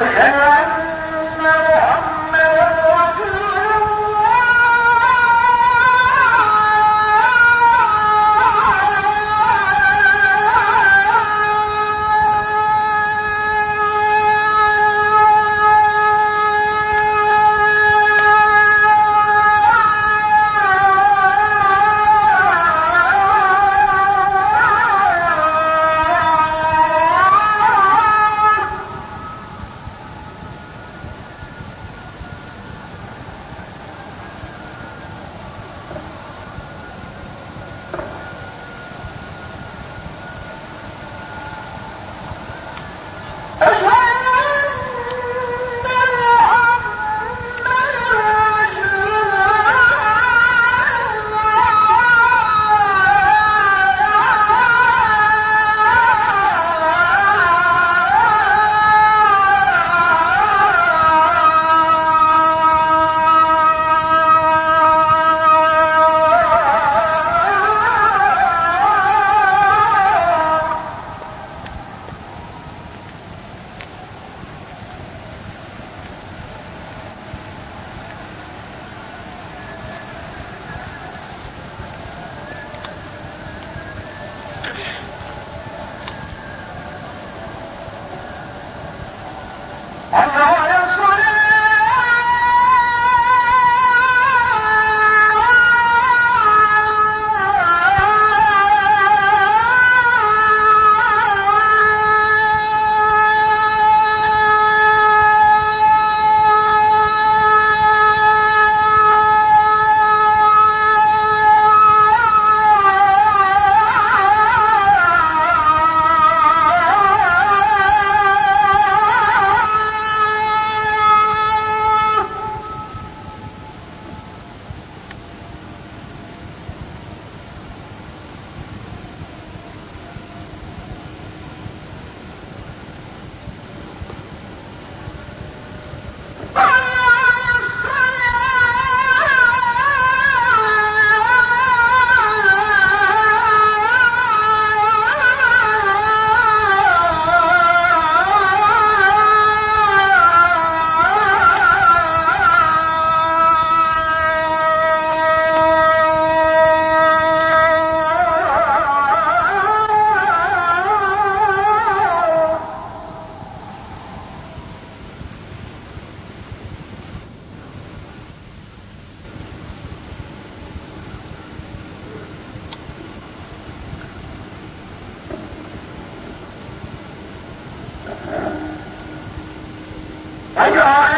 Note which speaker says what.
Speaker 1: Yeah. Vai lá!